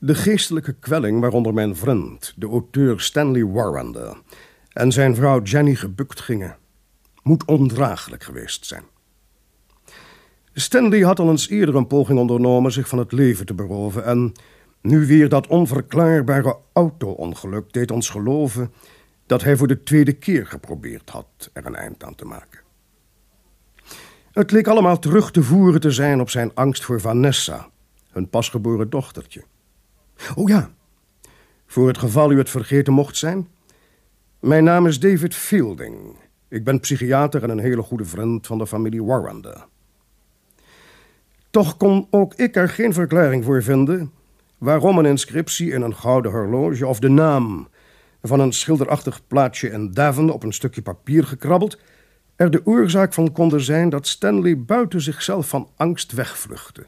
De geestelijke kwelling waaronder mijn vriend, de auteur Stanley Warrender... en zijn vrouw Jenny gebukt gingen, moet ondraaglijk geweest zijn. Stanley had al eens eerder een poging ondernomen zich van het leven te beroven... en nu weer dat onverklaarbare auto-ongeluk deed ons geloven... dat hij voor de tweede keer geprobeerd had er een eind aan te maken. Het leek allemaal terug te voeren te zijn op zijn angst voor Vanessa, hun pasgeboren dochtertje. Oh ja, voor het geval u het vergeten mocht zijn. Mijn naam is David Fielding. Ik ben psychiater en een hele goede vriend van de familie Warrender. Toch kon ook ik er geen verklaring voor vinden... waarom een inscriptie in een gouden horloge of de naam... van een schilderachtig plaatje in Devon op een stukje papier gekrabbeld... er de oorzaak van konden zijn dat Stanley buiten zichzelf van angst wegvluchtte.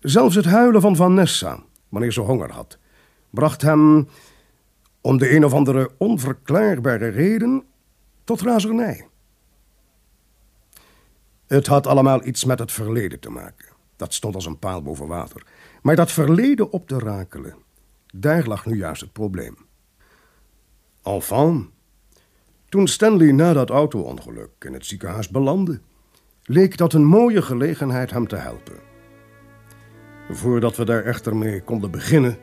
Zelfs het huilen van Vanessa, wanneer ze honger had... bracht hem, om de een of andere onverklaarbare reden, tot razernij. Het had allemaal iets met het verleden te maken. Dat stond als een paal boven water. Maar dat verleden op te rakelen, daar lag nu juist het probleem. Enfin, toen Stanley na dat auto-ongeluk in het ziekenhuis belandde, leek dat een mooie gelegenheid hem te helpen. Voordat we daar echter mee konden beginnen,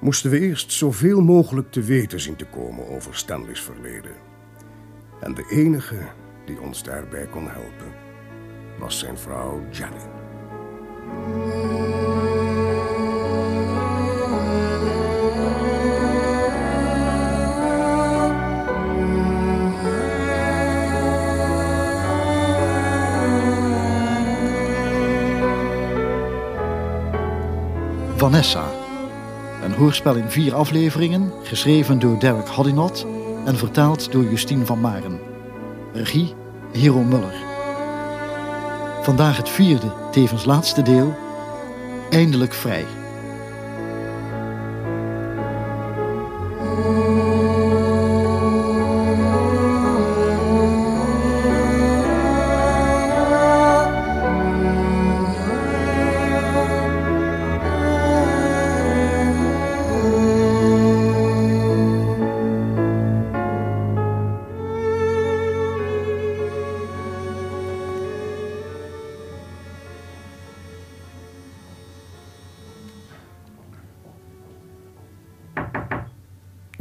moesten we eerst zoveel mogelijk te weten zien te komen over Stanley's verleden. En de enige die ons daarbij kon helpen was zijn vrouw Jenny. Vanessa. Een hoorspel in vier afleveringen, geschreven door Derek Hoddinot en vertaald door Justine van Maren. Regie Hero Muller. Vandaag het vierde, tevens laatste deel. Eindelijk vrij.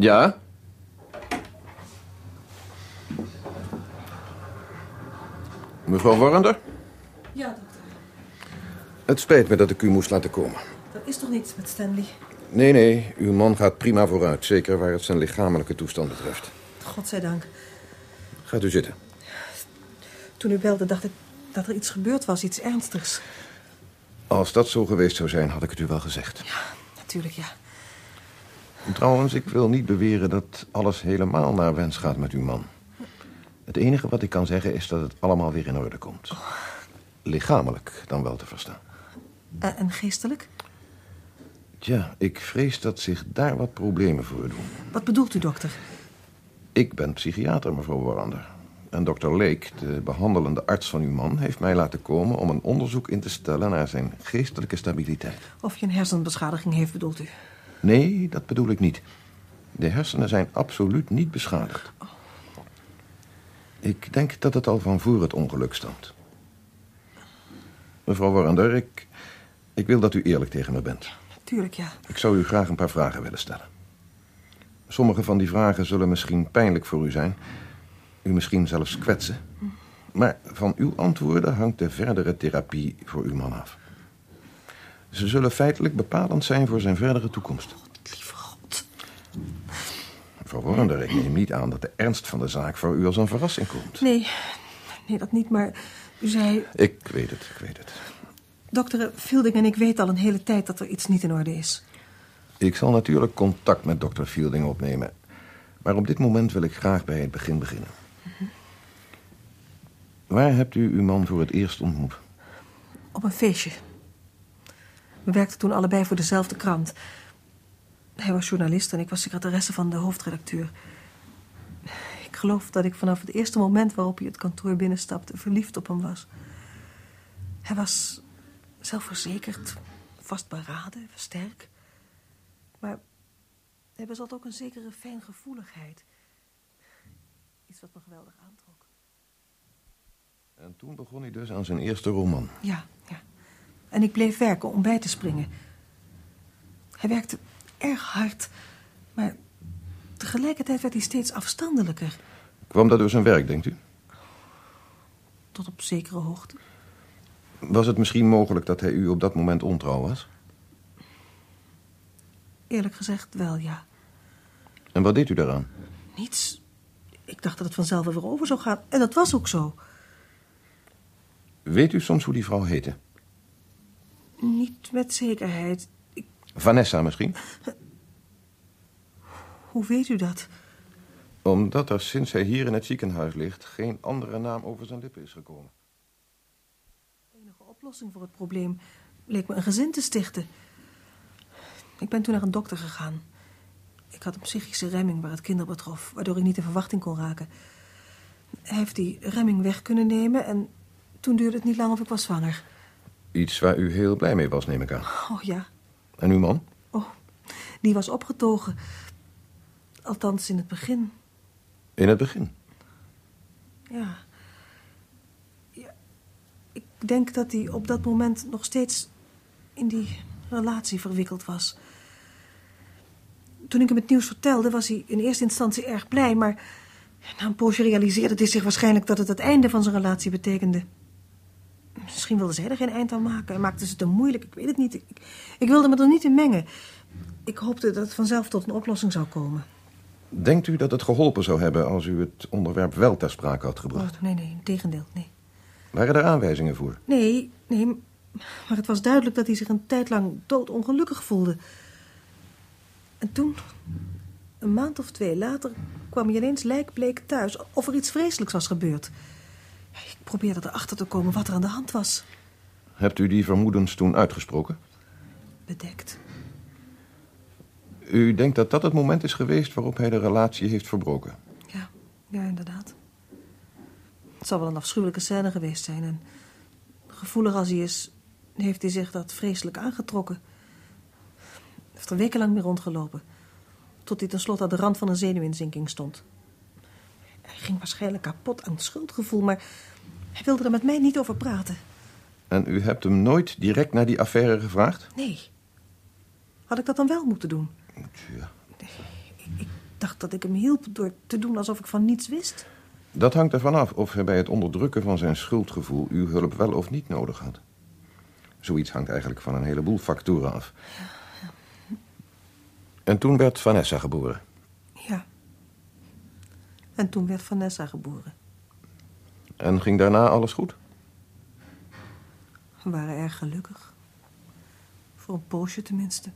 Ja? Mevrouw Warrender? Ja, dokter. Het spijt me dat ik u moest laten komen. Er is toch niets met Stanley? Nee, nee, uw man gaat prima vooruit. Zeker waar het zijn lichamelijke toestand betreft. Godzijdank. Gaat u zitten. Toen u belde dacht ik dat er iets gebeurd was, iets ernstigs. Als dat zo geweest zou zijn, had ik het u wel gezegd. Natuurlijk, ja. Trouwens, ik wil niet beweren dat alles helemaal naar wens gaat met uw man. Het enige wat ik kan zeggen is dat het allemaal weer in orde komt. Lichamelijk dan wel te verstaan. Eh, en geestelijk? Tja, ik vrees dat zich daar wat problemen voor doen. Wat bedoelt u, dokter? Ik ben psychiater, mevrouw Warrander. En dokter Lake, de behandelende arts van uw man... heeft mij laten komen om een onderzoek in te stellen... naar zijn geestelijke stabiliteit. Of je een hersenbeschadiging heeft, bedoelt u? Nee, dat bedoel ik niet. De hersenen zijn absoluut niet beschadigd. Ik denk dat het al van voor het ongeluk stamt. Mevrouw Warrender, ik, ik wil dat u eerlijk tegen me bent. Tuurlijk, ja. Ik zou u graag een paar vragen willen stellen. Sommige van die vragen zullen misschien pijnlijk voor u zijn. U misschien zelfs kwetsen. Maar van uw antwoorden hangt de verdere therapie voor uw man af. Ze zullen feitelijk bepalend zijn voor zijn verdere toekomst. Lieve God. Mevrouw Warrender, ik neem niet aan dat de ernst van de zaak voor u als een verrassing komt. Nee, nee, dat niet, maar u zei... Ik weet het, ik weet het. Dokter Fielding en ik weten al een hele tijd dat er iets niet in orde is. Ik zal natuurlijk contact met dokter Fielding opnemen. Maar op dit moment wil ik graag bij het begin beginnen. Waar hebt u uw man voor het eerst ontmoet? Op een feestje. We werkten toen allebei voor dezelfde krant. Hij was journalist en ik was secretaresse van de hoofdredacteur. Ik geloof dat ik vanaf het eerste moment waarop hij het kantoor binnenstapte... verliefd op hem was. Hij was zelfverzekerd, vastberaden, sterk. Maar hij bezat ook een zekere fijngevoeligheid. Iets wat me geweldig aantrok. En toen begon hij dus aan zijn eerste roman. Ja, ja. En ik bleef werken om bij te springen. Hij werkte erg hard, maar tegelijkertijd werd hij steeds afstandelijker. Kwam dat door zijn werk, denkt u? Tot op zekere hoogte. Was het misschien mogelijk dat hij u op dat moment ontrouw was? Eerlijk gezegd wel, ja. En wat deed u daaraan? Niets. Ik dacht dat het vanzelf weer over zou gaan. En dat was ook zo. Weet u soms hoe die vrouw heette? Niet met zekerheid. Ik, Vanessa misschien? hoe weet u dat? Omdat er sinds hij hier in het ziekenhuis ligt... geen andere naam over zijn lippen is gekomen. De enige oplossing voor het probleem leek me een gezin te stichten. Ik ben toen naar een dokter gegaan. Ik had een psychische remming waar het kinder betrof, waardoor ik niet in verwachting kon raken. Hij heeft die remming weg kunnen nemen en toen duurde het niet lang of ik was zwanger. Iets waar u heel blij mee was, neem ik aan. Oh ja, En uw man? oh, die was opgetogen. Althans in het begin. In het begin. Ja. ja. Ik denk dat hij op dat moment nog steeds in die relatie verwikkeld was. Toen ik hem het nieuws vertelde, was hij in eerste instantie erg blij, maar na een poosje realiseerde hij zich waarschijnlijk dat het het einde van zijn relatie betekende. Misschien wilde zij er geen eind aan maken en maakte ze het te moeilijk, ik weet het niet. Ik, ik wilde me er niet in mengen. Ik hoopte dat het vanzelf tot een oplossing zou komen. Denkt u dat het geholpen zou hebben als u het onderwerp wel ter sprake had gebracht? Oh, nee, nee, tegendeel, nee. Waren er aanwijzingen voor? Nee, nee, maar het was duidelijk dat hij zich een tijd lang doodongelukkig voelde. En toen, een maand of twee later, kwam hij ineens lijkbleek thuis of er iets vreselijks was gebeurd. Ik probeerde erachter te komen wat er aan de hand was. Hebt u die vermoedens toen uitgesproken? Bedekt. U denkt dat dat het moment is geweest waarop hij de relatie heeft verbroken? Ja, ja, inderdaad. Het zal wel een afschuwelijke scène geweest zijn. En gevoelig als hij is, heeft hij zich dat vreselijk aangetrokken. Hij heeft er wekenlang mee rondgelopen. Tot hij tenslotte aan de rand van een zenuwinzinking stond. Hij ging waarschijnlijk kapot aan het schuldgevoel, maar hij wilde er met mij niet over praten. En u hebt hem nooit direct naar die affaire gevraagd? Nee. Had ik dat dan wel moeten doen? Tja, Ik dacht dat ik hem hielp door te doen alsof ik van niets wist. dat hangt ervan af of hij bij het onderdrukken van zijn schuldgevoel uw hulp wel of niet nodig had. Zoiets hangt eigenlijk van een heleboel factoren af. En toen werd Vanessa geboren. En toen werd Vanessa geboren. En ging daarna alles goed? We waren erg gelukkig. Voor een poosje tenminste.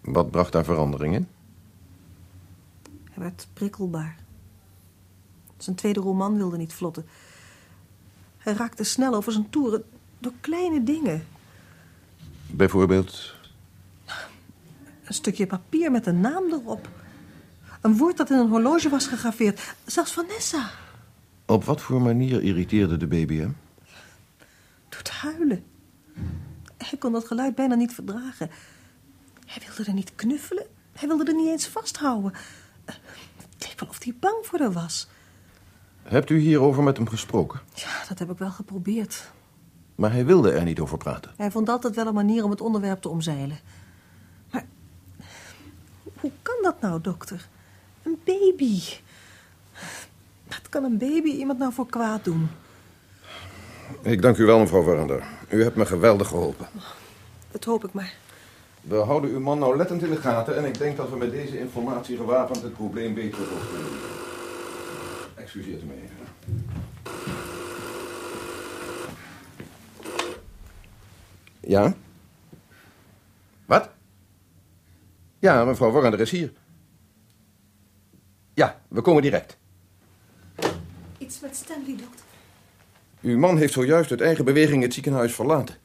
Wat bracht daar verandering in? Hij werd prikkelbaar. Zijn tweede roman wilde niet vlotten. Hij raakte snel over zijn toeren door kleine dingen. Bijvoorbeeld, Een stukje papier met een naam erop. Een woord dat in een horloge was gegraveerd. Zelfs Vanessa. op wat voor manier irriteerde de baby hem? Door het huilen. Hij kon dat geluid bijna niet verdragen. Hij wilde er niet knuffelen. Hij wilde er niet eens vasthouden. Het leek wel of hij bang voor haar was. Hebt u hierover met hem gesproken? Ja, dat heb ik wel geprobeerd. Maar hij wilde er niet over praten. Hij vond altijd wel een manier om het onderwerp te omzeilen. Maar hoe kan dat nou, dokter? Een baby. Wat kan een baby iemand nou voor kwaad doen? Ik dank u wel, mevrouw Verender. U hebt me geweldig geholpen. Dat hoop ik maar. We houden uw man nauwlettend in de gaten en ik denk dat we met deze informatie gewapend het probleem beter op kunnen. Excuseert u me even. Ja? Wat? Ja, mevrouw Warrender is hier. Ja, we komen direct. Iets met Stanley, dokter. Uw man heeft zojuist uit eigen beweging het ziekenhuis verlaten.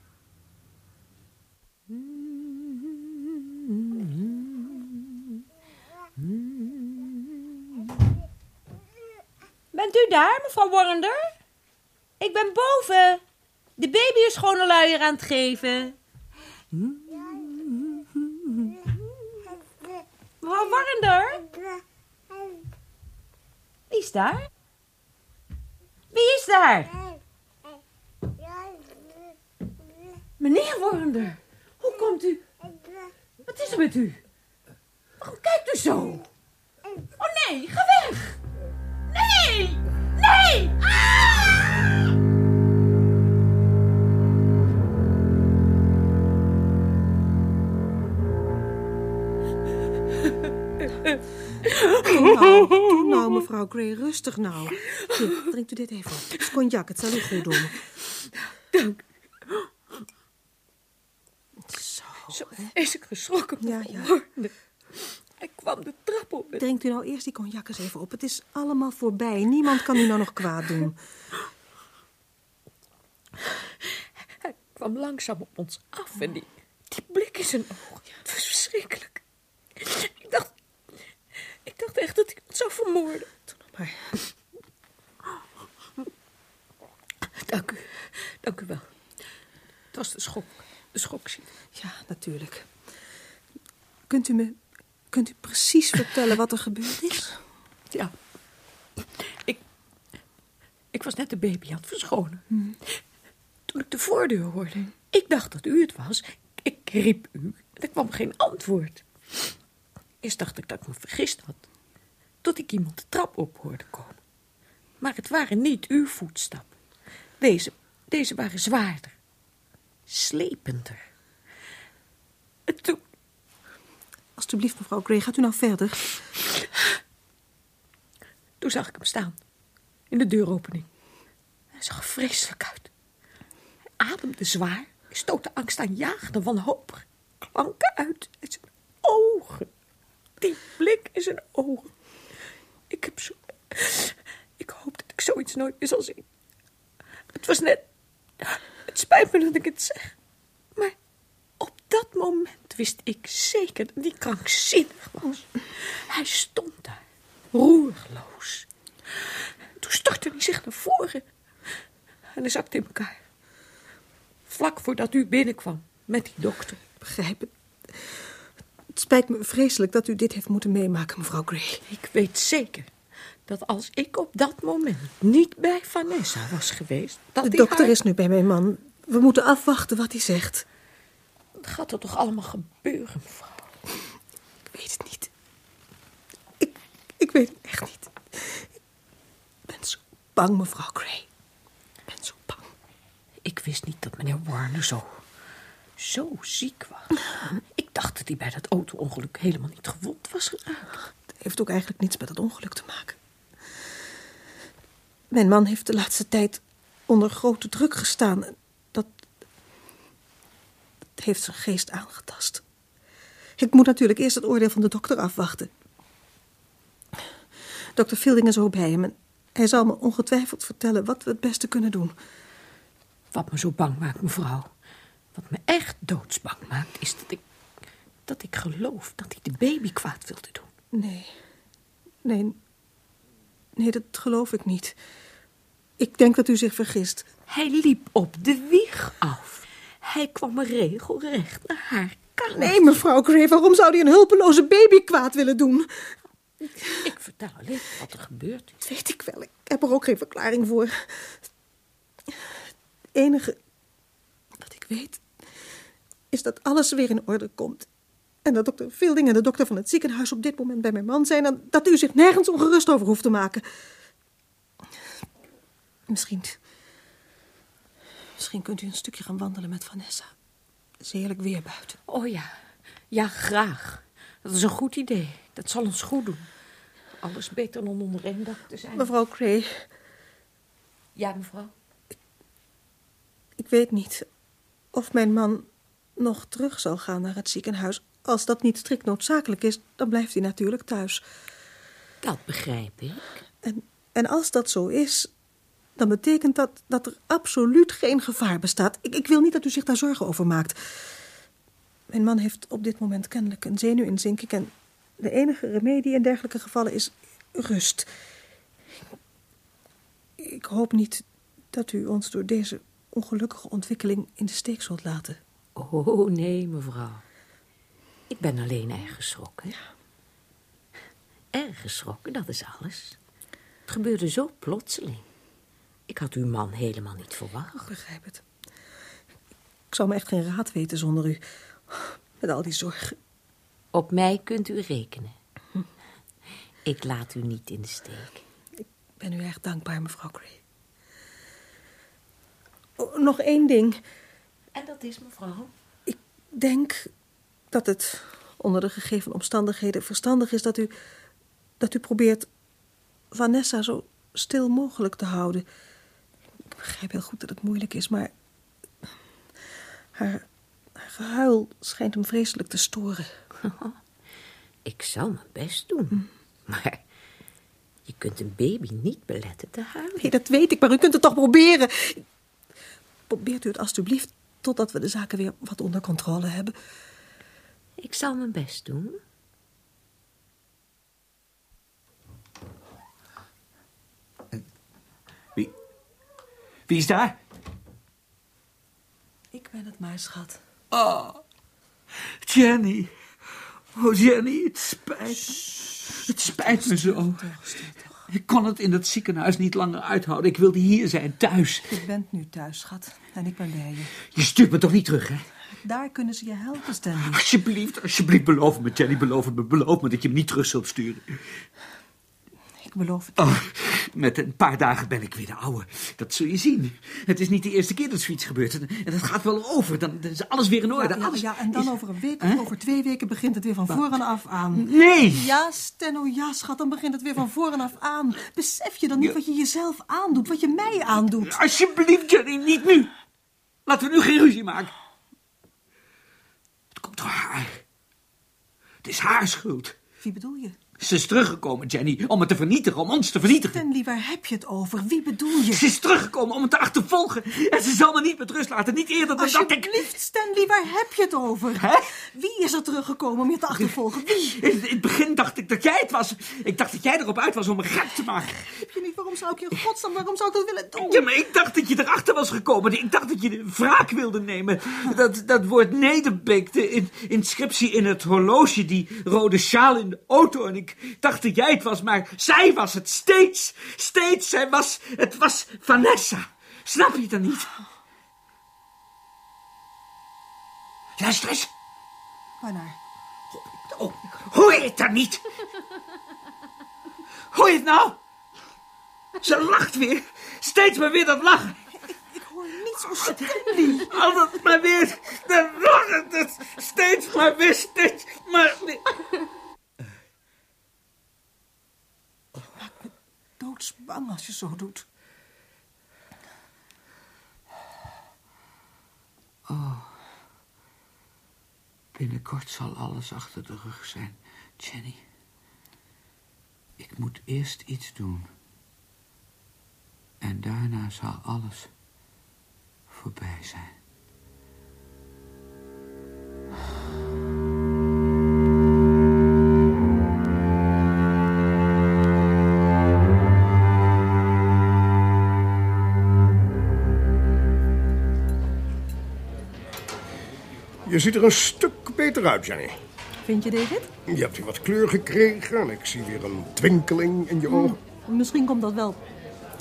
Bent u daar, mevrouw Warrender? Ik ben boven. De baby is gewoon een luier aan het geven. Mevrouw Warrender? Wie is daar? Wie is daar? Meneer Warrender, hoe komt u? Wat is er met u? Waarom kijkt u zo? Oh nee, ga weg! Nee! Nee! Ah! nou, mevrouw Gray, rustig nou. Hier, drinkt u dit even op. Het is cognac, het zal u goed doen. Dank. Zo, Zo is ik geschrokken. Ja, mevrouw ja. Hij kwam de trap op en drinkt u nou eerst die cognac eens even op. Het is allemaal voorbij. Niemand kan u nou nog kwaad doen. hij kwam langzaam op ons af en die, die blik in zijn ogen. Het was verschrikkelijk. Ik dacht, ik echt dat hij ons zou vermoorden. Doe nog maar. Dank u, dank u wel. Het was de schok, de schokziekte. Ja, natuurlijk. Kunt u me... Kunt u precies vertellen wat er gebeurd is? Ja. Ik, ik was net de baby aan het verschonen. Toen ik de voordeur hoorde, ik dacht dat u het was. Ik riep u er kwam geen antwoord. Eerst dacht ik dat ik me vergist had. Tot ik iemand de trap op hoorde komen. Maar het waren niet uw voetstappen. Deze, deze waren zwaarder. Slepender. En toen, Alsjeblieft, mevrouw Gray, gaat u nou verder. Toen zag ik hem staan. In de deuropening. Hij zag vreselijk uit. Hij ademde zwaar. Stootte angstaanjagende, wanhopige klanken uit. En zijn ogen. Die blik in zijn ogen. Ik heb zo... Ik hoop dat ik zoiets nooit meer zal zien. Het was net... Het spijt me dat ik het zeg. Maar op dat moment wist ik zeker dat hij krankzinnig was. Hij stond daar, roerloos. Toen stortte hij zich naar voren en hij zakte in elkaar. Vlak voordat u binnenkwam met die dokter. Begrijp het. Het spijt me vreselijk dat u dit heeft moeten meemaken, mevrouw Gray. Ik weet zeker dat als ik op dat moment niet bij Vanessa was geweest... dat De dokter haar- is nu bij mijn man. We moeten afwachten wat hij zegt. Wat gaat er toch allemaal gebeuren, mevrouw? Ik weet het niet. Ik, ik weet het echt niet. Ik ben zo bang, mevrouw Gray. Ik ben zo bang. Ik wist niet dat meneer Warner zo, zo ziek was. Ik dacht dat hij bij dat auto-ongeluk helemaal niet gewond was geraakt. Het heeft ook eigenlijk niets met het ongeluk te maken. Mijn man heeft de laatste tijd onder grote druk gestaan. Dat, dat heeft zijn geest aangetast. Ik moet natuurlijk eerst het oordeel van de dokter afwachten. Dokter Fielding is ook bij hem en hij zal me ongetwijfeld vertellen wat we het beste kunnen doen. Wat me zo bang maakt, mevrouw, wat me echt doodsbang maakt, is dat ik, dat ik geloof dat hij de baby kwaad wilde doen. Nee, nee, nee, dat geloof ik niet. Ik denk dat u zich vergist. Hij liep op de wieg af. Hij kwam regelrecht naar haar kamer. Nee, mevrouw Gray, waarom zou hij een hulpeloze baby kwaad willen doen? Ik vertel alleen wat er gebeurd is. Dat weet ik wel. Ik heb er ook geen verklaring voor. Het enige wat ik weet is dat alles weer in orde komt. En dat dokter Fielding en de dokter van het ziekenhuis op dit moment bij mijn man zijn... en dat u zich nergens ongerust over hoeft te maken. Misschien... Misschien kunt u een stukje gaan wandelen met Vanessa. Het is heerlijk weer buiten. Oh ja, ja, graag. Dat is een goed idee. Dat zal ons goed doen. Alles beter dan onder één dak te zijn. Mevrouw Gray, Ja, mevrouw. ik weet niet of mijn man nog terug zal gaan naar het ziekenhuis. Als dat niet strikt noodzakelijk is, dan blijft hij natuurlijk thuis. Dat begrijp ik. En, en als dat zo is, dan betekent dat dat er absoluut geen gevaar bestaat. Ik, ik wil niet dat u zich daar zorgen over maakt. Mijn man heeft op dit moment kennelijk een zenuwinzinking... en de enige remedie in dergelijke gevallen is rust. Ik hoop niet dat u ons door deze ongelukkige ontwikkeling in de steek zult laten. Oh, nee, mevrouw. Ik ben alleen erg geschrokken. erg geschrokken, dat is alles. Het gebeurde zo plotseling. Ik had uw man helemaal niet verwacht. Ik begrijp het. Ik zou me echt geen raad weten zonder u. Met al die zorgen. Op mij kunt u rekenen. Ik laat u niet in de steek. Ik ben u erg dankbaar, mevrouw Gray. Oh, nog één ding. En dat is, mevrouw? Ik denk dat het onder de gegeven omstandigheden verstandig is dat u, dat u probeert Vanessa zo stil mogelijk te houden. Ik begrijp heel goed dat het moeilijk is, maar haar, haar gehuil schijnt hem vreselijk te storen. Ik zal mijn best doen. Maar je kunt een baby niet beletten te huilen. Nee, dat weet ik, maar u kunt het toch proberen. Probeert u het alstublieft totdat we de zaken weer wat onder controle hebben. Ik zal mijn best doen. Wie? Wie is daar? Ik ben het maar, schat. Oh, Jenny. Oh, Jenny, het spijt me. Het spijt me zo. Ik kon het in dat ziekenhuis niet langer uithouden. Ik wilde hier zijn, thuis. Je bent nu thuis, schat. En ik ben bij je. Je stuurt me toch niet terug, hè? Daar kunnen ze je helpen, Stanley. Alsjeblieft, alsjeblieft, beloof me, Jenny, beloof me, beloof me dat je me niet terug zult sturen. Ik beloof het. Oh, met een paar dagen ben ik weer de oude. Dat zul je zien. Het is niet de eerste keer dat zoiets gebeurt. En dat gaat wel over. Dan is alles weer in orde. Ja, ja, Alles ja, en dan is- over een week of over twee weken begint het weer van voren af aan. Nee! Ja, Stenno, ja, schat, dan begint het weer van voren af aan. Besef je dan niet wat je jezelf aandoet, wat je mij aandoet? Alsjeblieft, Jenny, niet nu. Laten we nu geen ruzie maken. Komt haar. Het is haar schuld. Wie bedoel je? Ze is teruggekomen, Jenny, om me te vernietigen, om ons te vernietigen. Stanley, waar heb je het over? Wie bedoel je? Ze is teruggekomen om me te achtervolgen. En ze zal me niet met rust laten, niet eerder dan dat ik... Alsjeblieft, Stanley, waar heb je het over? Hè? Wie is er teruggekomen om je te achtervolgen? Wie? In in het begin dacht ik dat jij het was. Ik dacht dat jij erop uit was om me gek te maken. Heb je niet? Waarom zou ik je in godsnaam, waarom zou ik dat willen doen? Ja, maar ik dacht dat je erachter was gekomen. Ik dacht dat je de wraak wilde nemen. Dat, dat woord Nederbeek, de in- inscriptie in het horloge, die rode sjaal in de auto. En ik dacht dat jij het was, maar zij was het steeds. Steeds, zij was, het was Vanessa. Snap je het dan niet? Luister eens. Waarnaar? Oh, hoor je het dan niet? Hoor je het nou? Ze lacht weer. Steeds maar weer dat lachen. Ik hoor niet zo Stanley. Altijd maar weer dat lachen. Dat steeds maar weer, steeds maar weer. Doodsbang als je zo doet. Binnenkort zal alles achter de rug zijn, Jenny. Ik moet eerst iets doen. En daarna zal alles voorbij zijn. Je ziet er een stuk beter uit, Jenny. Vind je, David? Je hebt weer wat kleur gekregen en ik zie weer een twinkeling in je ogen. Misschien komt dat wel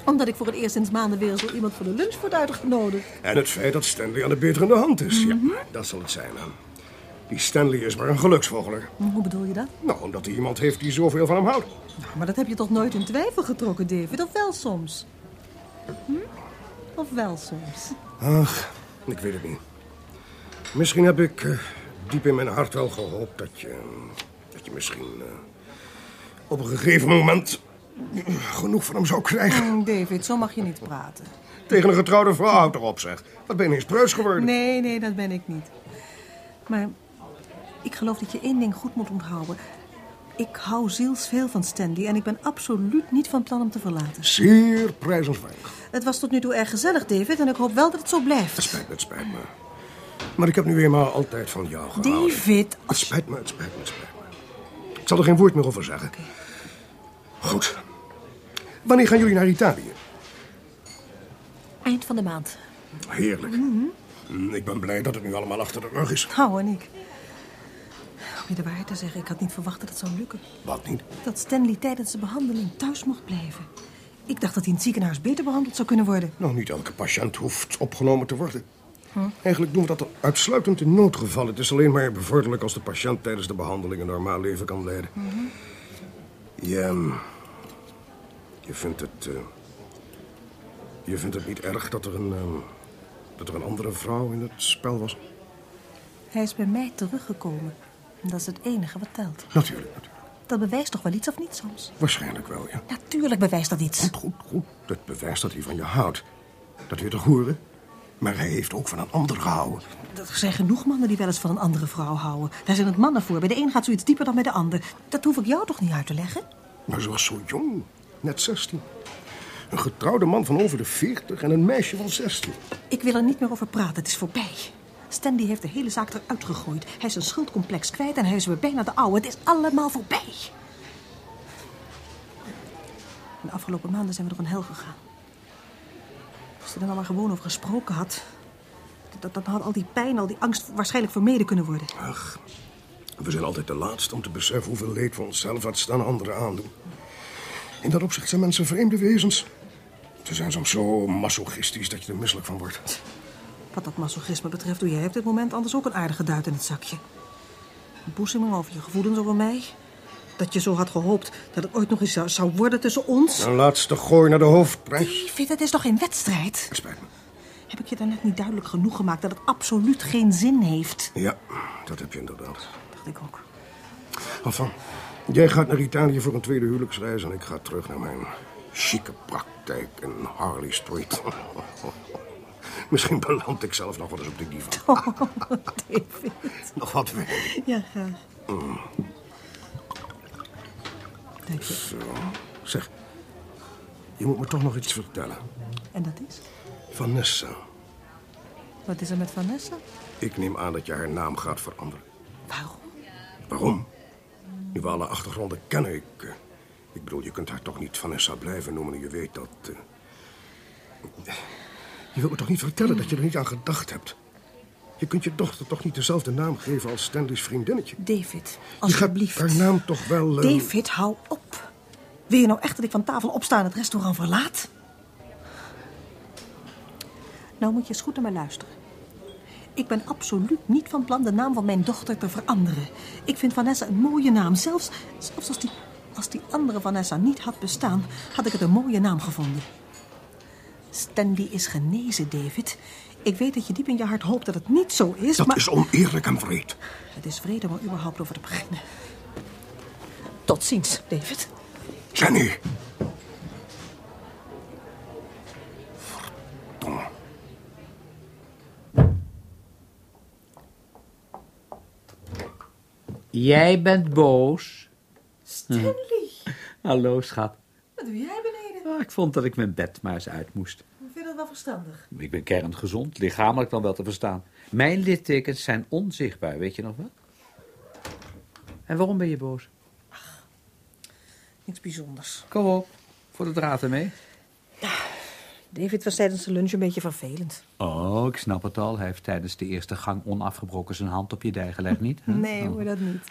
omdat ik voor het eerst sinds maanden weer zo iemand voor de lunch word uitgenodigd. En het feit dat Stanley aan de beterende hand is. Ja, dat zal het zijn. Hè. Die Stanley is maar een geluksvogeler. Hoe bedoel je dat? Nou, omdat hij iemand heeft die zoveel van hem houdt. Nou, maar dat heb je toch nooit in twijfel getrokken, David? Of wel soms? Hm? Of wel soms? Ach, ik weet het niet. Misschien heb ik eh, diep in mijn hart wel gehoopt dat je... dat je misschien eh, op een gegeven moment eh, genoeg van hem zou krijgen. Hm, David, zo mag je niet praten. Tegen een getrouwde vrouw houdt erop, zeg. Wat ben je eens preus geworden? Nee, nee, dat ben ik niet. Maar ik geloof dat je één ding goed moet onthouden. Ik hou zielsveel van Stanley en ik ben absoluut niet van plan hem te verlaten. Zeer prijzenswaardig. Het was tot nu toe erg gezellig, David, en ik hoop wel dat het zo Het blijft. spijt me, het spijt me. Maar ik heb nu eenmaal altijd van jou gehouden. David, Het als... spijt me, het spijt me, het spijt me. Ik zal er geen woord meer over zeggen. Goed. Wanneer gaan jullie naar Italië? eind van de maand. Heerlijk. Mm, Ik ben blij dat het nu allemaal achter de rug is. Nou, en ik. Om je de waarheid te zeggen, ik had niet verwacht dat het zou lukken. Wat niet? Dat Stanley tijdens de behandeling thuis mocht blijven. Ik dacht dat hij in het ziekenhuis beter behandeld zou kunnen worden. Nou, niet elke patiënt hoeft opgenomen te worden. Eigenlijk doen we dat uitsluitend in noodgevallen. Het is alleen maar bevorderlijk als de patiënt tijdens de behandeling een normaal leven kan leiden. Je, ehm, je vindt het... eh, je vindt het niet erg dat er een... ehm, dat er een andere vrouw in het spel was? Hij is bij mij teruggekomen. En dat is het enige wat telt. Natuurlijk, natuurlijk. Dat bewijst toch wel iets of niet soms? Waarschijnlijk wel, ja. Natuurlijk bewijst dat iets. Goed, goed, goed. Dat bewijst dat hij van je houdt. Dat wil je toch horen? Maar hij heeft ook van een ander gehouden. Er zijn genoeg mannen die wel eens van een andere vrouw houden. Daar zijn het mannen voor. Bij de een gaat zoiets dieper dan bij de ander. Dat hoef ik jou toch niet uit te leggen? Maar ze was zo jong. Net 16. Een getrouwde man van over de 40 en een meisje van 16. Ik wil er niet meer over praten. Het is voorbij. Stanley heeft de hele zaak eruit gegooid. Hij is een schuldcomplex kwijt en hij is weer bijna de oude. Het is allemaal voorbij. De afgelopen maanden zijn we door een hel gegaan. Hij er nou maar gewoon over gesproken had... dat- dan had al die pijn, al die angst waarschijnlijk vermeden kunnen worden. Ach, we zijn altijd de laatste om te beseffen hoeveel leed we onszelf laten staan anderen aandoen. In dat opzicht zijn mensen vreemde wezens. Ze zijn soms zo masochistisch dat je er misselijk van wordt. Wat dat masochisme betreft doe jij op dit moment anders ook een aardige duit in het zakje. Een boezeming over je gevoelens over mij. Dat je zo had gehoopt dat het ooit nog eens zou, zou worden tussen ons. Een laatste gooi naar de hoofdprijs. David, het is toch geen wedstrijd? Spijt me. Heb ik je daarnet niet duidelijk genoeg gemaakt dat het absoluut geen zin heeft? Ja, dat heb je inderdaad. Dacht ik ook. Enfin, jij gaat naar Italië voor een tweede huwelijksreis... en ik ga terug naar mijn chique praktijk in Harley Street. Misschien beland ik zelf nog wel eens op de divan. Oh, David. Nog wat wijn. Ja, graag. Dank je. Zo. Zeg, je moet me toch nog iets vertellen. En dat is? Vanessa. Wat is er met Vanessa? Ik neem aan dat je haar naam gaat veranderen. Waarom? Waarom? Nu we alle achtergronden kennen, ik... eh, ik bedoel, je kunt haar toch niet Vanessa blijven noemen... en je weet dat... eh, Je wilt me toch niet vertellen dat je er niet aan gedacht hebt? Je kunt je dochter toch niet dezelfde naam geven als Stanley's vriendinnetje? David, Je alsjeblieft. gaat haar naam toch wel... eh, David, hou op. Wil je nou echt dat ik van tafel opsta en het restaurant verlaat? Nou moet je eens goed naar mij luisteren. Ik ben absoluut niet van plan de naam van mijn dochter te veranderen. Ik vind Vanessa een mooie naam. Zelfs, zelfs als, die, als die andere Vanessa niet had bestaan, had ik het een mooie naam gevonden. Stanley is genezen, David. Ik weet dat je diep in je hart hoopt dat het niet zo is, Dat maar... is oneerlijk en wreed. Het is vrede om er überhaupt over te beginnen. Tot ziens, David. Jenny! Verdomme. Jij bent boos. Stanley, Hallo, schat. wat doe jij beneden? Ah, ik vond dat ik mijn bed maar eens uit moest. Wel verstandig. Ik ben kerngezond, lichamelijk dan wel te verstaan. Mijn littekens zijn onzichtbaar, weet je nog wel? En waarom ben je boos? Niks bijzonders. Kom op, voor de draad ermee. David was tijdens de lunch een beetje vervelend. Oh, ik snap het al. Hij heeft tijdens de eerste gang onafgebroken zijn hand op je dij gelegd, niet? Huh? Nee hoor, dat niet.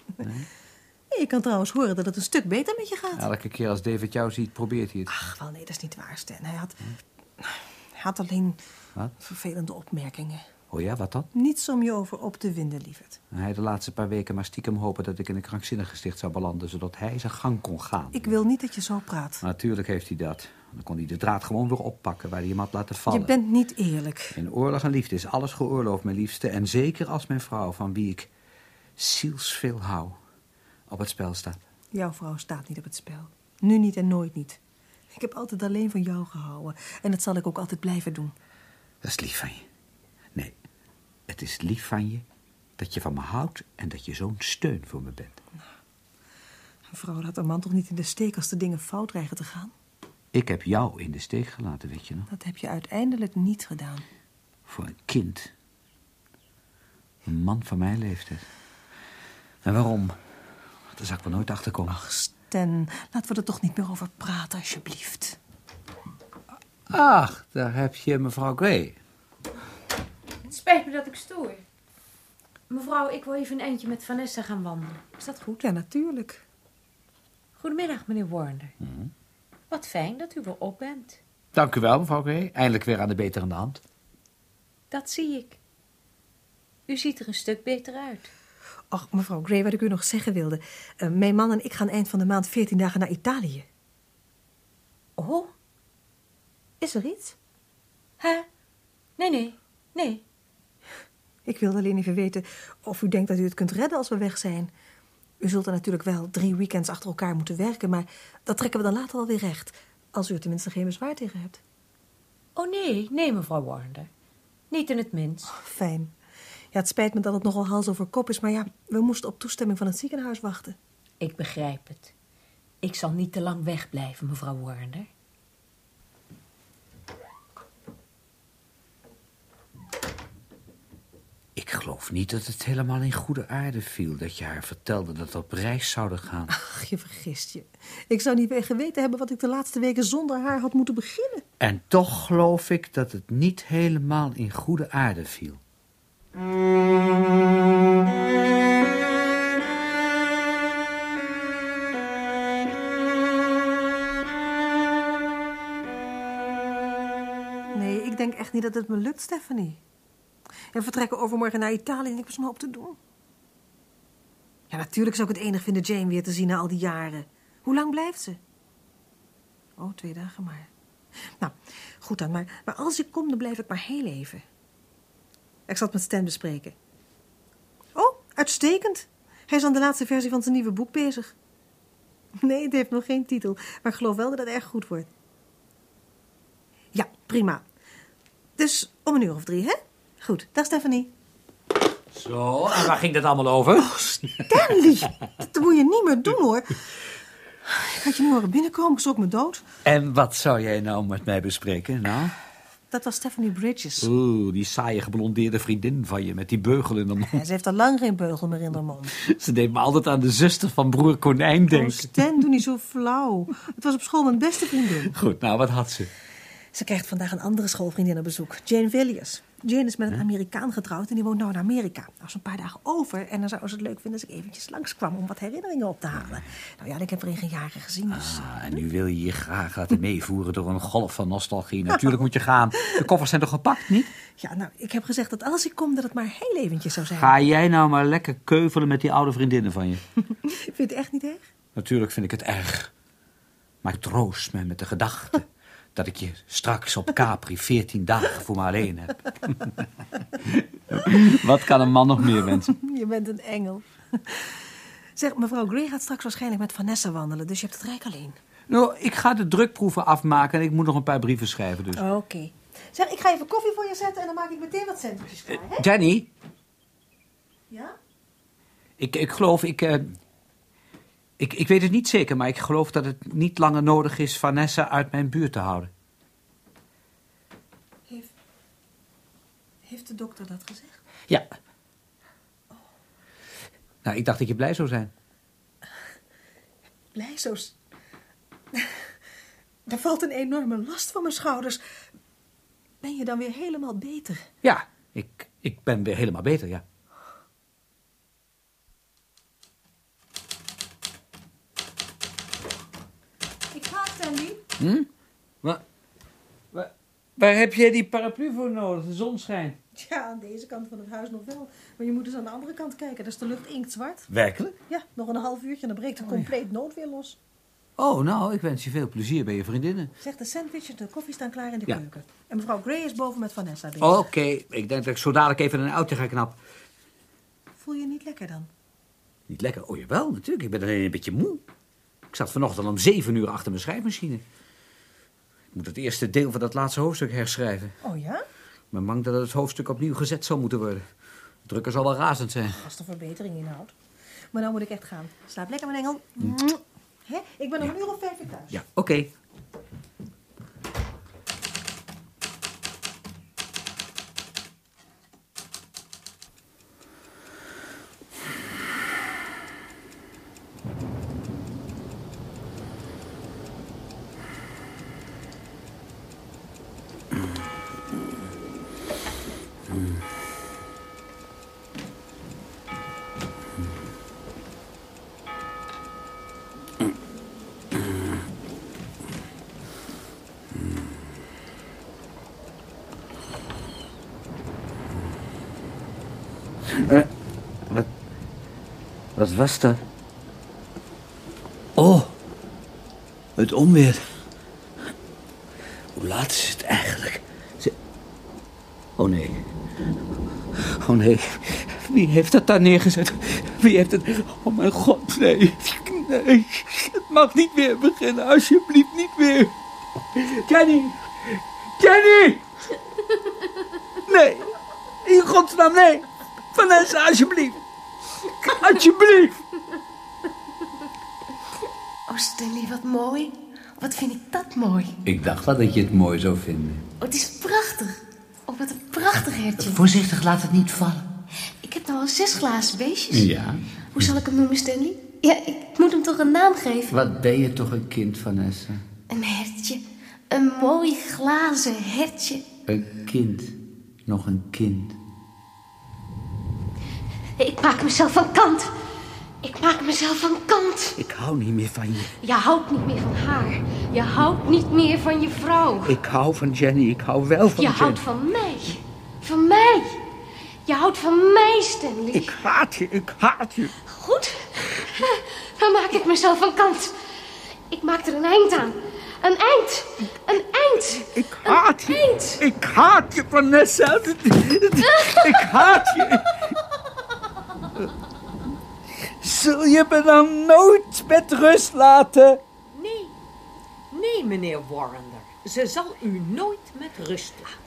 Je kan trouwens horen dat het een stuk beter met je gaat. Elke keer als David jou ziet, probeert hij het. Ach, wel nee, dat is niet waar, Stan. Hij had, hij had alleen Wat? vervelende opmerkingen. Oh ja, wat dan? Niets om je over op te winden, lieverd. Hij de laatste paar weken maar stiekem hopen dat ik in een krankzinnig gesticht zou belanden, zodat hij zijn gang kon gaan. Ik wil niet dat je zo praat. Natuurlijk heeft hij dat. Dan kon hij de draad gewoon weer oppakken waar hij hem had laten vallen. Je bent niet eerlijk. In oorlog en liefde is alles geoorloofd, mijn liefste. En zeker als mijn vrouw, van wie ik zielsveel hou, op het spel staat. Jouw vrouw staat niet op het spel. Nu niet en nooit niet. Ik heb altijd alleen van jou gehouden. En dat zal ik ook altijd blijven doen. Dat is lief van je. Nee, het is lief van je dat je van me houdt en dat je zo'n steun voor me bent. Een vrouw laat een man toch niet in de steek als de dingen fout dreigen te gaan? Ik heb jou in de steek gelaten, weet je nog? Dat heb je uiteindelijk niet gedaan. Voor een kind. Een man van mijn leeftijd. En waarom? Daar zou ik wel nooit achter komen. Ach, Stan, laten we er toch niet meer over praten, alsjeblieft. Ach, daar heb je mevrouw Gray. Het spijt me dat ik stoor. Mevrouw, ik wil even een eindje met Vanessa gaan wandelen. Is dat goed? Ja, natuurlijk. Goedemiddag, meneer Warner. Wat fijn dat u weer op bent. Dank u wel, mevrouw Gray. Eindelijk weer aan de beterende hand. Dat zie ik. U ziet er een stuk beter uit. Och, mevrouw Gray, wat ik u nog zeggen wilde. Eh, mijn man en ik gaan eind van de maand 14 dagen naar Italië. Oh, Is er iets? hè? Nee, nee, nee. Ik wilde alleen even weten of u denkt dat u het kunt redden als we weg zijn. U zult er natuurlijk wel drie weekends achter elkaar moeten werken, maar dat trekken we dan later wel weer recht. Als u er tenminste geen bezwaar tegen hebt. Oh nee, nee, mevrouw Warner. Niet in het minst. Fijn. Ja, het spijt me dat het nogal hals over kop is, maar ja, we moesten op toestemming van het ziekenhuis wachten. Ik begrijp het. Ik zal niet te lang wegblijven, mevrouw Warner. Ik geloof niet dat het helemaal in goede aarde viel... dat je haar vertelde dat we op reis zouden gaan. Ach, je vergist je. Ik zou niet meer geweten hebben wat ik de laatste weken zonder haar had moeten beginnen. En toch geloof ik dat het niet helemaal in goede aarde viel. Nee, ik denk echt niet dat het me lukt, Stephanie. En we vertrekken overmorgen naar Italië en ik was me op te doen. Ja, natuurlijk zou ik het enig vinden Jane weer te zien na al die jaren. Hoe lang blijft ze? Oh, twee dagen maar. Nou, goed dan, maar, maar als ik kom, dan blijf ik maar heel even. Ik zal het met Stan bespreken. Oh, uitstekend. Hij is aan de laatste versie van zijn nieuwe boek bezig. Nee, het heeft nog geen titel, maar ik geloof wel dat het erg goed wordt. Ja, prima. Dus om een uur of drie, hè? Goed, dag Stephanie. Zo, en waar ging dat allemaal over? Stanley, dat moet je niet meer doen, hoor. Ik had je nu horen binnenkomen, ik schrok me dood. En wat zou jij nou met mij bespreken, nou? Dat was Stephanie Bridges. Oeh, die saaie geblondeerde vriendin van je met die beugel in de mond. Ja, ze heeft al lang geen beugel meer in haar mond. Ze deed me altijd aan de zuster van broer Konijn Oh, denken. Stan, doe niet zo flauw. Het was op school mijn beste vriendin. Goed, nou, wat had ze? Ze krijgt vandaag een andere schoolvriendin op bezoek, Jane Villiers. Jane is met een Amerikaan getrouwd en die woont nou in Amerika. Nou, is een paar dagen over en dan zou ze het leuk vinden als ik eventjes langskwam om wat herinneringen op te halen. Nou ja, ik heb er in geen jaren gezien, dus... Ah, en nu wil je je graag laten meevoeren door een golf van nostalgie. Natuurlijk moet je gaan. De koffers zijn toch gepakt, niet? Ja, nou, ik heb gezegd dat als ik kom, dat het maar heel eventjes zou zijn. Ga jij nou maar lekker keuvelen met die oude vriendinnen van je. Vind je het echt niet erg? Natuurlijk vind ik het erg. Maar troost me met de gedachte dat ik je straks op Capri 14 dagen voor me alleen heb. Wat kan een man nog meer wensen? Je bent een engel. Zeg, mevrouw Gray gaat straks waarschijnlijk met Vanessa wandelen, dus je hebt het rijk alleen. Nou, ik ga de drukproeven afmaken en ik moet nog een paar brieven schrijven. Dus. Oké. Zeg, ik ga even koffie voor je zetten en dan maak ik meteen wat sandwiches klaar, hè? Jenny, Ja? ik, ik geloof, ik, eh, ik, ik weet het niet zeker, maar ik geloof dat het niet langer nodig is Vanessa uit mijn buurt te houden. Heeft, heeft de dokter dat gezegd? Ja. Nou, ik dacht dat je blij zou zijn. Blij zo... s- Er valt een enorme last van mijn schouders. Ben je dan weer helemaal beter? Ja, ik, ik ben weer helemaal beter, ja. Ik ga, Maar, waar, waar heb jij die paraplu voor nodig? De zon schijnt. Ja, aan deze kant van het huis nog wel. Maar je moet eens aan de andere kant kijken. Daar is de lucht inktzwart. Werkelijk? Ja, nog een half uurtje en dan breekt er compleet noodweer los. Oh, nou, ik wens je veel plezier bij je vriendinnen. Zeg, de sandwich en de koffie staan klaar in de Ja. keuken. En mevrouw Gray is boven met Vanessa bezig. Oké, ik denk dat ik zo dadelijk even een oudje ga knappen. Voel je je niet lekker dan? Niet lekker? Oh, jawel, natuurlijk. Ik ben alleen een beetje moe. Ik zat vanochtend om zeven uur achter mijn schrijfmachine. Ik moet het eerste deel van dat laatste hoofdstuk herschrijven. Oh ja? Ik ben bang dat het hoofdstuk opnieuw gezet zal moeten worden. De drukker zal wel razend zijn. Als er verbetering inhoudt. Maar nou moet ik echt gaan. Slaap lekker, mijn engel. Hè? Ik ben om een uur of vijf weer thuis. Ja, oké. Wat was dat? Oh, het onweer. Hoe laat is het eigenlijk? Ze... Oh nee. Oh nee. Wie heeft dat daar neergezet? Wie heeft het... Oh mijn god, nee. Nee. Het mag niet weer beginnen. Alsjeblieft niet weer. Jenny. Jenny. Nee. In godsnaam, nee. Vanessa, alsjeblieft. Alsjeblieft. Oh, Stanley, wat mooi. Wat vind ik dat mooi. Ik dacht wel dat je het mooi zou vinden. Oh, het is prachtig. Oh, wat een prachtig hertje. Voorzichtig, laat het niet vallen. Ik heb nou al zes glazen beestjes. Ja. Hoe zal ik hem noemen, Stanley? Ja, ik moet hem toch een naam geven. Wat ben je toch een kind, Vanessa? Een hertje. Een mooi glazen hertje. Een kind. Nog een kind. Ik maak mezelf van kant. Ik maak mezelf van kant. Ik hou niet meer van je. Je houdt niet meer van haar. Je houdt niet meer van je vrouw. Ik hou van Jenny. Ik hou wel van Je Jenny. houdt van mij. Van mij. Je houdt van mij, Stanley. Ik haat je. Ik haat je. Goed. Dan maak ik mezelf van kant. Ik maak er een eind aan. Een eind. Een eind. Ik haat je. Eind. Ik haat je, Vanessa. Ik haat je. Zul je me dan nooit met rust laten? Nee, nee, meneer Warrender. Ze zal u nooit met rust laten.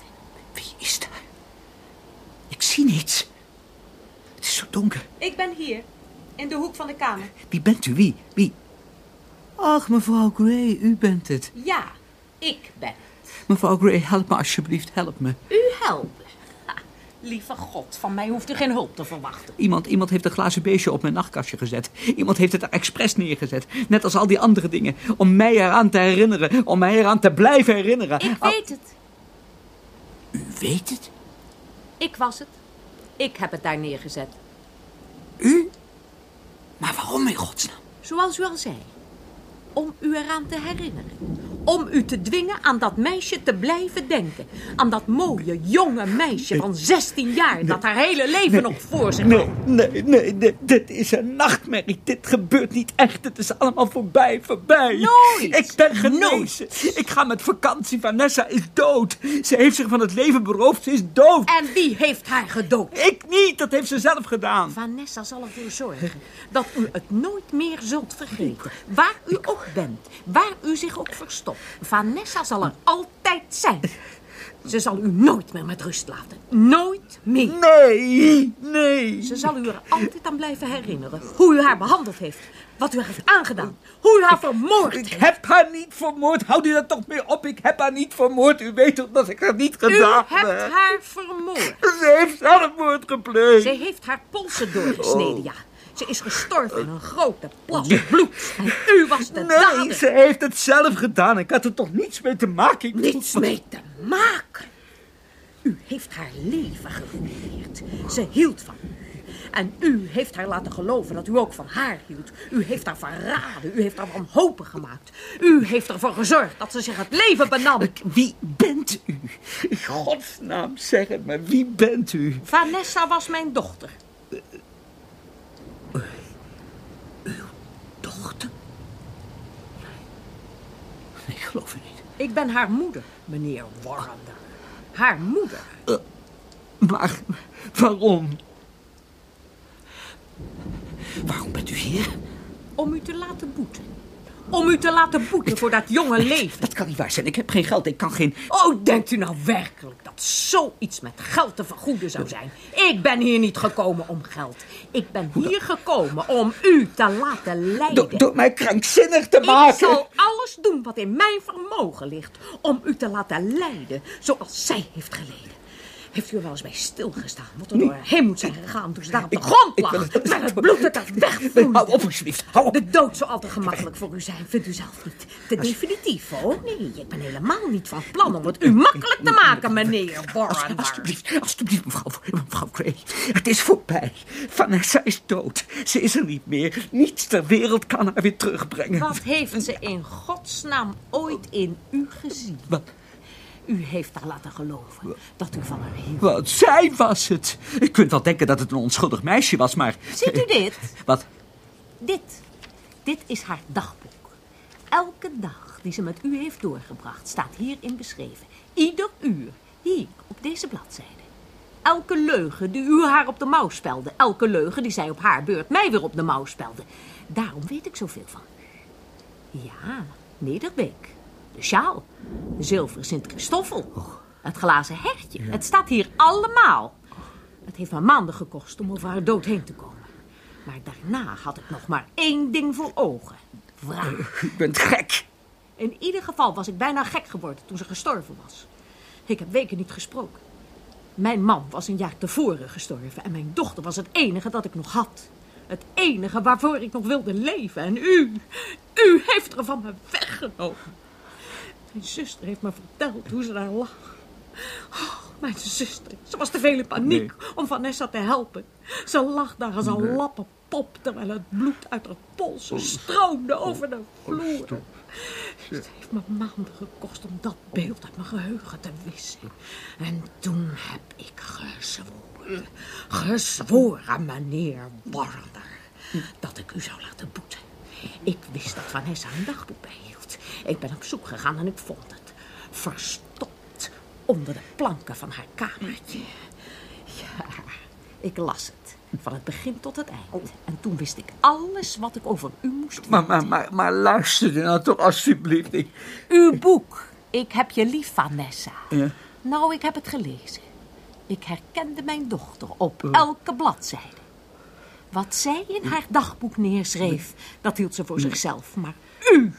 Wie is daar? Ik zie niets. Het is zo donker. Ik ben hier, in de hoek van de kamer. Wie bent u? Wie? Wie? Ach, mevrouw Gray, u bent het. Ja, ik ben het. Mevrouw Gray, help me alsjeblieft, help me. U helpen. Lieve God, van mij hoeft u geen hulp te verwachten. Iemand, iemand heeft een glazen beestje op mijn nachtkastje gezet. Iemand heeft het er expres neergezet. Net als al die andere dingen. Om mij eraan te herinneren. Om mij eraan te blijven herinneren. Ik Al- weet het. U weet het? Ik was het. Ik heb het daar neergezet. U? Maar waarom in godsnaam? Zoals u al zei. Om u eraan te herinneren. Om u te dwingen aan dat meisje te blijven denken. Aan dat mooie, jonge meisje van 16 jaar... dat haar hele leven nog voor zich Nee, had. nee, nee, nee, dit is een nachtmerrie. Dit gebeurt niet echt. Het is allemaal voorbij, voorbij. Nooit. Ik ben genezen. Ik ga met vakantie. Vanessa is dood. Ze heeft zich van het leven beroofd. Ze is dood. En wie heeft haar gedood? Ik niet. Dat heeft ze zelf gedaan. Vanessa zal ervoor zorgen dat u het nooit meer zult vergeten. Waar u ook bent, waar u zich ook verstopt. Vanessa zal er altijd zijn. Ze zal u nooit meer met rust laten. Nooit meer. Nee, nee. Ze zal u er altijd aan blijven herinneren. Hoe u haar behandeld heeft. Wat u haar heeft aangedaan. Hoe u haar vermoord Ik heeft. heb haar niet vermoord. Houd u dat toch mee op. Ik heb haar niet vermoord. U weet toch dat ik dat niet U gedaan hebt heb. haar vermoord. Ze heeft zelfmoord gepleegd. Ze heeft haar polsen doorgesneden, ja. Ze is gestorven in een grote plas bloed. En u was de Nee, dader. ze heeft het zelf gedaan. Ik had er toch niets mee te maken. Ik niets mee te maken. U heeft haar leven geruïneerd. Ze hield van u. En u heeft haar laten geloven dat u ook van haar hield. U heeft haar verraden. U heeft haar wanhopig gemaakt. U heeft ervoor gezorgd dat ze zich het leven benam. Wie bent u? In godsnaam, zeg het me. Wie bent u? Vanessa was mijn dochter. Nee, ik geloof het niet. Ik ben haar moeder, meneer Warrender. Haar moeder. Maar waarom? Waarom bent u hier? Om u te laten boeten. Om u te laten boeten voor dat jonge leven. Dat kan niet waar zijn. Ik heb geen geld. Ik kan geen... Oh, denkt u nou werkelijk dat zoiets met geld te vergoeden zou zijn? Ik ben hier niet gekomen om geld. Ik ben hier gekomen om u te laten Door, lijden. door mij krankzinnig te Ik maken. zal alles doen wat in mijn vermogen ligt om u te laten lijden zoals zij heeft geleden. Heeft u er wel eens bij stilgestaan wat er door haar heen moet zijn gegaan toen ze daar op de Ik- grond ik lag? het- Met het bloed dat er Hou wegvloeide. op, alsjeblieft. Hou op. De dood zou al te gemakkelijk voor u zijn, vindt u zelf niet? Te definitief, oh nee, ik ben helemaal niet van plan om het u makkelijk te maken, meneer Warren. Alsjeblieft, alsjeblieft, mevrouw, mevrouw Gray. Het is voorbij. Vanessa is dood. Ze is er niet meer. Niets ter wereld kan haar weer terugbrengen. Wat heeft ze in godsnaam ooit in u gezien? Wat? U heeft haar laten geloven dat u van haar hield. Wat? Zij was het. Je kunt wel denken dat het een onschuldig meisje was, maar... Ziet u dit? Wat? Dit. Dit is haar dagboek. Elke dag die ze met u heeft doorgebracht staat hierin beschreven. Ieder uur. Hier, op deze bladzijde. Elke leugen die u haar op de mouw spelde. Elke leugen die zij op haar beurt mij weer op de mouw spelde. Daarom weet ik zoveel van u. Ja, Nederbeek. De sjaal. De zilveren Sint-Christoffel. Het glazen hertje. Het staat hier allemaal. Het heeft me maanden gekost om over haar dood heen te komen. Maar daarna had ik nog maar één ding voor ogen. Wraak. U bent gek. In ieder geval was ik bijna gek geworden toen ze gestorven was. Ik heb weken niet gesproken. Mijn man was een jaar tevoren gestorven en mijn dochter was het enige dat ik nog had. Het enige waarvoor ik nog wilde leven. En u, u heeft er van me weggenomen. Mijn zuster heeft me verteld hoe ze daar lag. Oh, mijn zuster, ze was te veel in paniek om Vanessa te helpen. Ze lag daar als een lappe pop terwijl het bloed uit haar polsen stroomde over de vloer. Het heeft me maanden gekost om dat beeld uit mijn geheugen te wissen. En toen heb ik gezworen, gezworen, meneer Warner, dat ik u zou laten boeten. Ik wist dat Vanessa een dagboek bijhield. Ik ben op zoek gegaan en ik vond het. Verstopt onder de planken van haar kamertje. Ja, ik las het. Van het begin tot het eind. En toen wist ik alles wat ik over u moest weten. Maar, maar, maar, maar luister nou toch alsjeblieft. Ik, Uw boek. Ik heb je lief, Vanessa. Ja. Nou, ik heb het gelezen. Ik herkende mijn dochter op elke bladzijde. Wat zij in haar dagboek neerschreef, dat hield ze voor zichzelf. Maar u,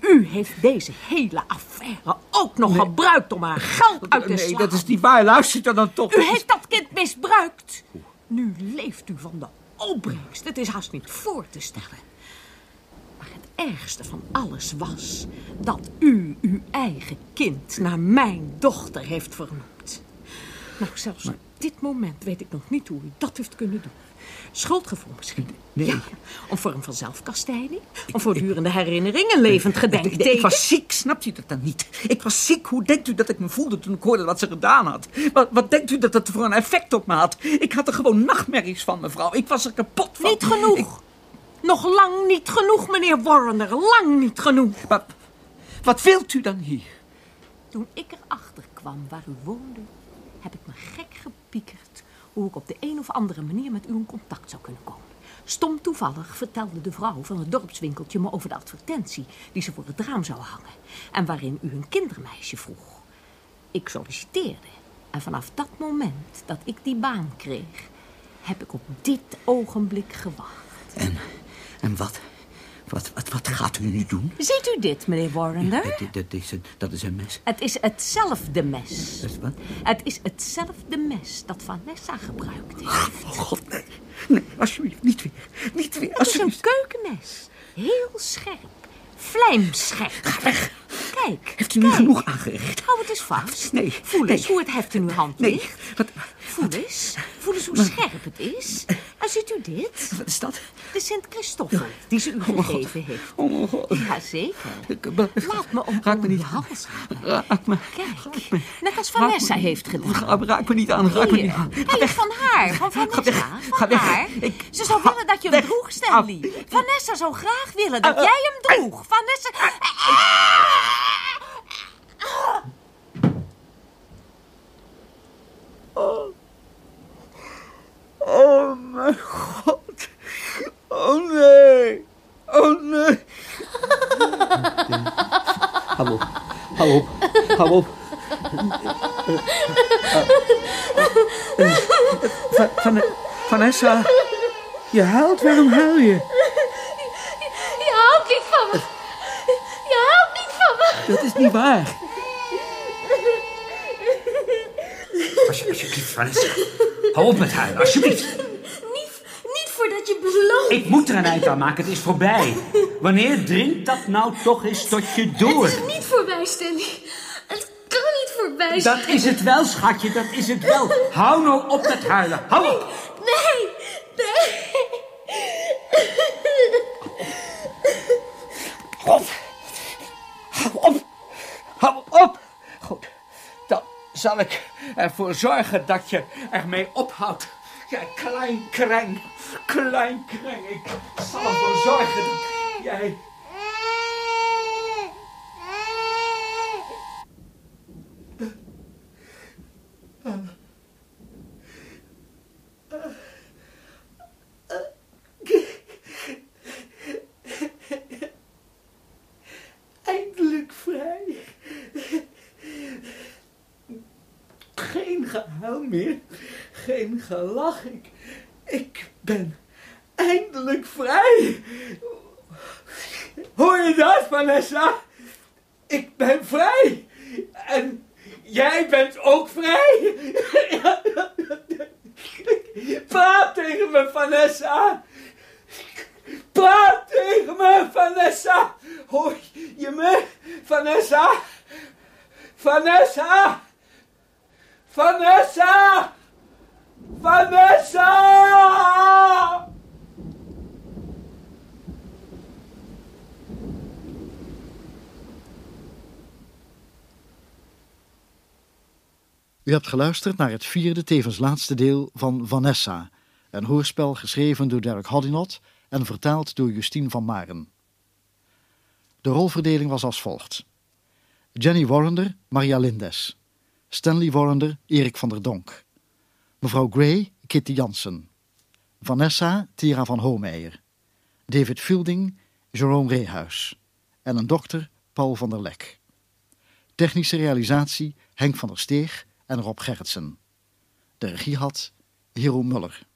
u heeft deze hele affaire ook nog gebruikt om haar geld uit te nee, slaan. dat is niet waar. Luister dan, dan toch. U heeft dat kind misbruikt. Nu leeft u van de opbrengst. Het is haast niet voor te stellen. Maar het ergste van alles was dat u uw eigen kind naar mijn dochter heeft vernoemd. Nou, zelfs op dit moment weet ik nog niet hoe u dat heeft kunnen doen. Schuldgevoel misschien. Nee. Ja, een vorm van zelfkastijding. Een voortdurende herinnering, een levend gedenkteken. ik was ziek, snapt u dat dan niet? Ik was ziek. Hoe denkt u dat ik me voelde toen ik hoorde wat ze gedaan had? Wat, wat denkt u dat dat voor een effect op me had? Ik had er gewoon nachtmerries van, mevrouw. Ik was er kapot van. Niet genoeg. Ik- Nog lang niet genoeg, meneer Warner. Lang niet genoeg. wat, wat wilt u dan hier? Toen ik erachter kwam waar u woonde, heb ik me gek hoe ik op de een of andere manier met u in contact zou kunnen komen. Stom toevallig vertelde de vrouw van het dorpswinkeltje me over de advertentie die ze voor het raam zou hangen en waarin u een kindermeisje vroeg. Ik solliciteerde en vanaf dat moment dat ik die baan kreeg, heb ik op dit ogenblik gewacht. En, en wat, wat, wat, wat gaat u nu doen? Ziet u dit, meneer Warrender? Dat, dat, is een, dat is een mes. Het is hetzelfde mes. Is wat? Het is hetzelfde mes dat Vanessa gebruikt heeft. Oh god, nee. Nee, alsjeblieft, niet weer. Niet weer, Het is een keukenmes. Heel scherp. Vlijmscherp. Ga weg. Kijk. Heeft u nu kijk. genoeg aangericht? Hou het eens vast. Nee, Voel eens hoe het heft in uw hand Nee, ligt. wat, Voel eens. Voel eens hoe scherp het is. En ziet u dit? wat is dat? De Sint-Christoffel die ze u Oh god. gegeven heeft. Oh mijn god. Jazeker. Laat me om, Raak me niet hals. Raak me. Kijk. Net als Vanessa heeft gedaan. Raak, raak me niet aan, raak me niet aan. Nee, van haar, van Vanessa. weg, van ga weg. haar. Ik- Ze zou Ga willen dat je weg. hem droeg, Stanley. Vanessa zou graag willen dat Ah, jij hem droeg. Vanessa... Oh mijn god. Oh nee. Oh nee. Hou op. Hou op. Op. Va- Van, Vanessa, je huilt. Waarom huil? Je niet waar. Alsje- Alsjeblieft, Vanessa. Hou op met huilen, alsjeblieft. Niet, niet voordat je belooft. Ik moet er een eind aan maken, het is voorbij. Wanneer dringt dat nou toch eens tot je door? Het is niet voorbij, Stanley. Het kan niet voorbij zijn. Dat is het wel, schatje, dat is het wel. Hou nou op met huilen, hou op. Nee, nee. Op. Hou op. Hou op. Goed. Dan zal ik ervoor zorgen dat je ermee ophoudt. Ja, klein kreng. Klein kreng. Ik zal ervoor zorgen dat jij... Eindelijk vrij. Gehuil meer. Geen gelach. Ik, ik ben eindelijk vrij. Hoor je dat, Vanessa? Ik ben vrij. En jij bent ook vrij. Praat tegen me, Vanessa. Praat tegen me, Vanessa. Hoor je me, Vanessa? Vanessa! Vanessa! Vanessa! U hebt geluisterd naar het vierde, tevens laatste deel van Vanessa, een hoorspel geschreven door Derek Hoddinot en vertaald door Justine van Maren. De rolverdeling was als volgt. Jenny Warrender, Maria Lindes. Stanley Warrender, Erik van der Donk. Mevrouw Gray, Kitty Jansen. Vanessa, Tira van Hoomeijer. David Fielding, Jerome Reehuis. En een dokter, Paul van der Lek. Technische realisatie, Henk van der Steeg en Rob Gerritsen. De regie had Hero Muller.